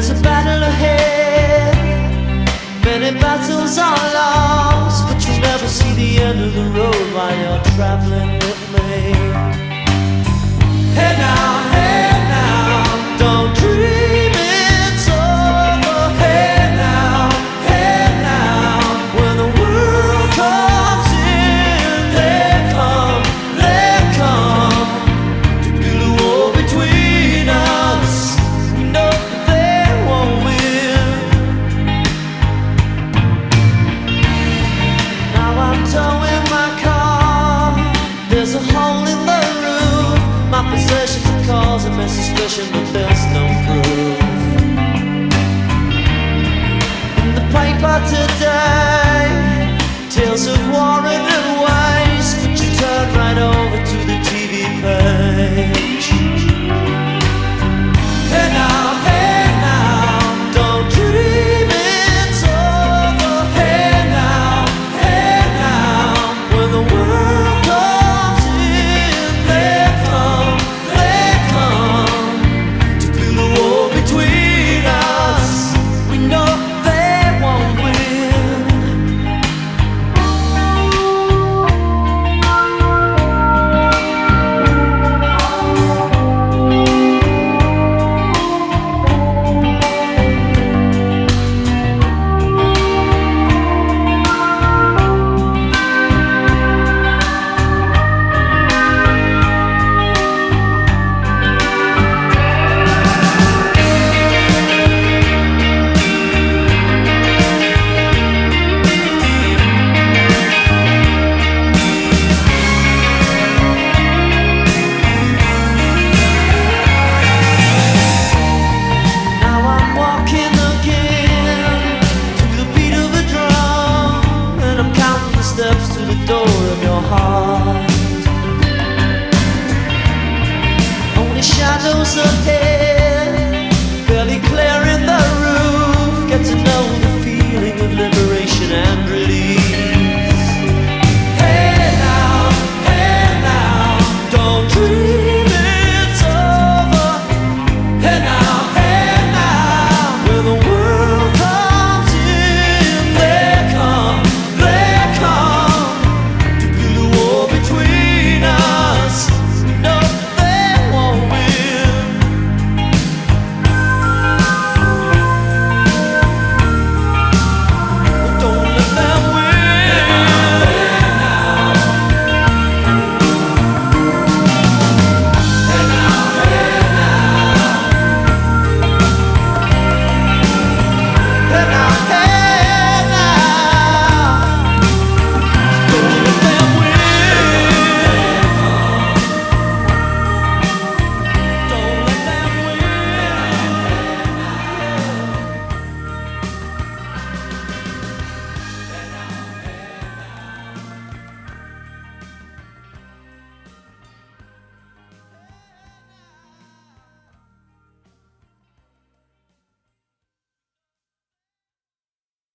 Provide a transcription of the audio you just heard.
There's a battle ahead. Many battles are lost, but you'll never see the end of the road while you're traveling. causing my suspicion, but there's no proof. And the paper today. steps to the door of your heart. Only shadows ahead.